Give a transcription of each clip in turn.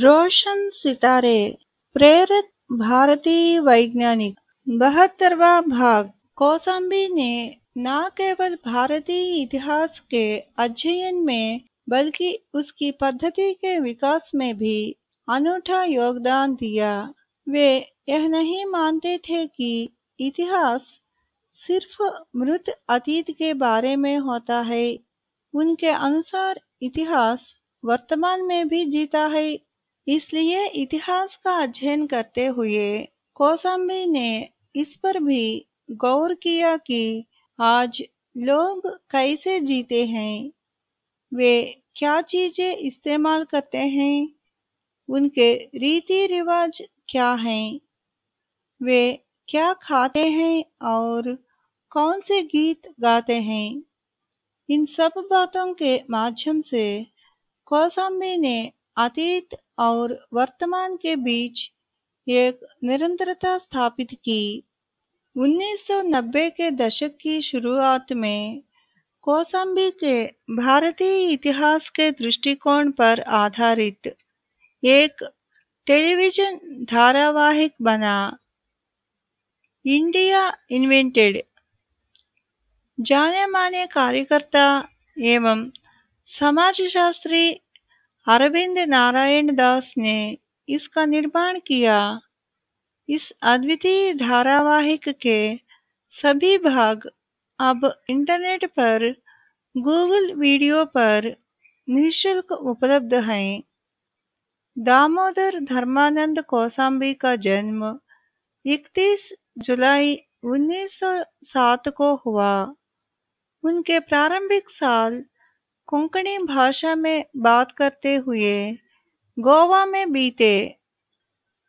रोशन सितारे, प्रेरित भारतीय वैज्ञानिक। बहत्तरवा भाग। कौसम्बी ने न केवल भारतीय इतिहास के अध्ययन में, बल्कि उसकी पद्धति के विकास में भी अनूठा योगदान दिया। वे यह नहीं मानते थे कि इतिहास सिर्फ़ मृत अतीत के बारे में होता है। उनके अनुसार इतिहास वर्तमान में भी जीता है। इसलिए इतिहास का अध्ययन करते हुए कौसाम्बी ने इस पर भी गौर किया कि आज लोग कैसे जीते हैं, वे क्या चीज़ें इस्तेमाल करते हैं, उनके रीति रिवाज क्या हैं, वे क्या खाते हैं और कौन से गीत गाते हैं। इन सब बातों के माध्यम से कौसाम्बी ने अतीत और वर्तमान के बीच एक निरंतरता स्थापित की। 1990 के दशक की शुरुआत में कौसाम्बी के भारतीय इतिहास के दृष्टिकोण पर आधारित एक टेलीविज़न धारावाहिक बना। India invented. जाने माने कार्यकर्ता एवं समाजशास्त्री अरविंद नारायण दास ने इसका निर्माण किया। इस अद्वितीय धारावाहिक के सभी भाग अब इंटरनेट पर, गूगल वीडियो पर निःशुल्क उपलब्ध हैं। दामोदर धर्मानंद कौसाम्बी का जन्म 31 जुलाई 1907 को हुआ। उनके प्रारंभिक साल कोंकणी भाषा में बात करते हुए गोवा में बीते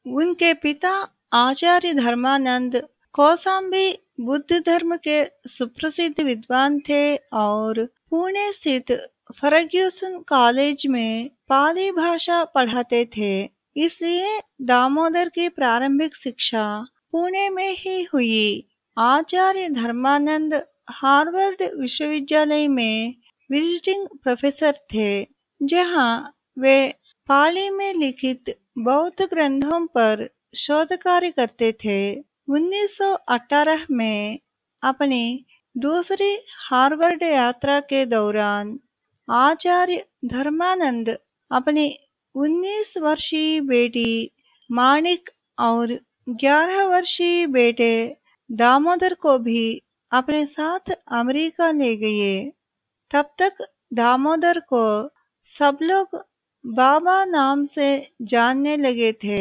उनके पिता आचार्य धर्मानंद कौसाम्बी बुद्ध धर्म के सुप्रसिद्ध विद्वान थे और पुणे स्थित फर्ग्यूसन कॉलेज में पाली भाषा पढ़ाते थे। इसलिए दामोदर की प्रारंभिक शिक्षा पुणे में ही हुई। आचार्य धर्मानंद हार्वर्ड विश्वविद्यालय में विजिटिंग प्रोफेसर थे, जहाँ वे पाली में लिखित बौद्ध ग्रंथों पर शोध कार्य करते थे। 1918 में अपनी दूसरी हार्वर्ड यात्रा के दौरान आचार्य धर्मानंद अपनी 19 वर्षीय बेटी माणिक और 11 वर्षीय बेटे दामोदर को भी अपने साथ अमेरिका ले गए। तब तक दामोदर को सब लोग बाबा नाम से जानने लगे थे।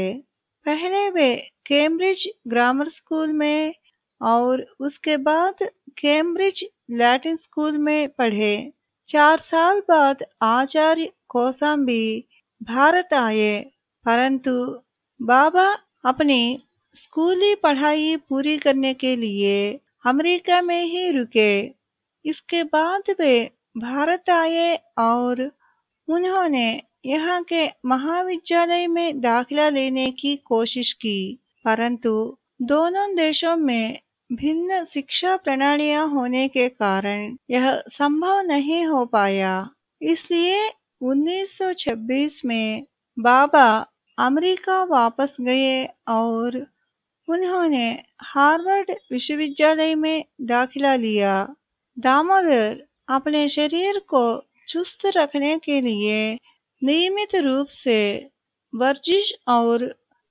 पहले वे कैम्ब्रिज ग्रामर स्कूल में और उसके बाद कैम्ब्रिज लैटिन स्कूल में पढ़े। चार साल बाद आचार्य कौसाम्बी भारत आए, परंतु बाबा अपनी स्कूली पढ़ाई पूरी करने के लिए अमेरिका में ही रुके। इसके बाद वे भारत आए और उन्होंने यहाँ के महाविद्यालय में दाखिला लेने की कोशिश की। परंतु दोनों देशों में भिन्न शिक्षा प्रणालियाँ होने के कारण यह संभव नहीं हो पाया। इसलिए 1926 में बाबा अमेरिका वापस गए और उन्होंने हार्वर्ड विश्वविद्यालय में दाखिला लिया। दामोदर अपने शरीर को चुस्त रखने के लिए नियमित रूप से वर्जिश और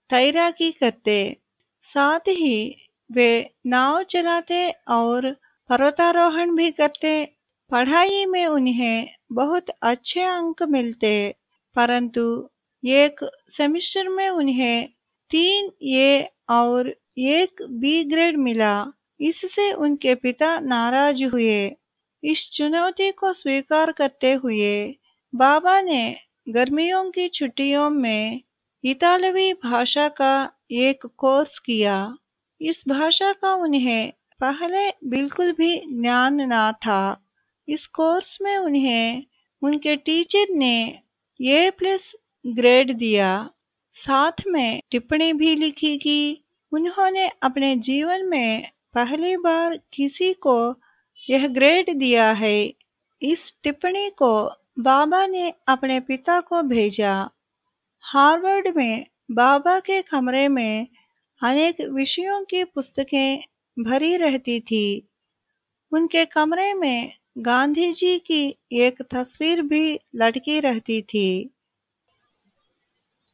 तैराकी करते। साथ ही वे नाव चलाते और पर्वतारोहण भी करते। पढ़ाई में उन्हें बहुत अच्छे अंक मिलते, परंतु एक सेमेस्टर में उन्हें तीन ए और एक बी ग्रेड मिला। इससे उनके पिता नाराज़ हुए। इस चुनौती को स्वीकार करते हुए बाबा ने गर्मियों की छुट्टियों में इतालवी भाषा का एक कोर्स किया। इस भाषा का उन्हें पहले बिल्कुल भी ज्ञान ना था। इस कोर्स में उन्हें उनके टीचर ने ए प्लस ग्रेड दिया। साथ में टिप्पणी भी लिखी कि उन्होंने अपने जीवन में पहली बार किसी को यह ग्रेड दिया है। इस टिप्पणी को बाबा ने अपने पिता को भेजा। हार्वर्ड में बाबा के कमरे में अनेक विषयों की पुस्तकें भरी रहती थी। उनके कमरे में गांधी जी की एक तस्वीर भी लटकी रहती थी।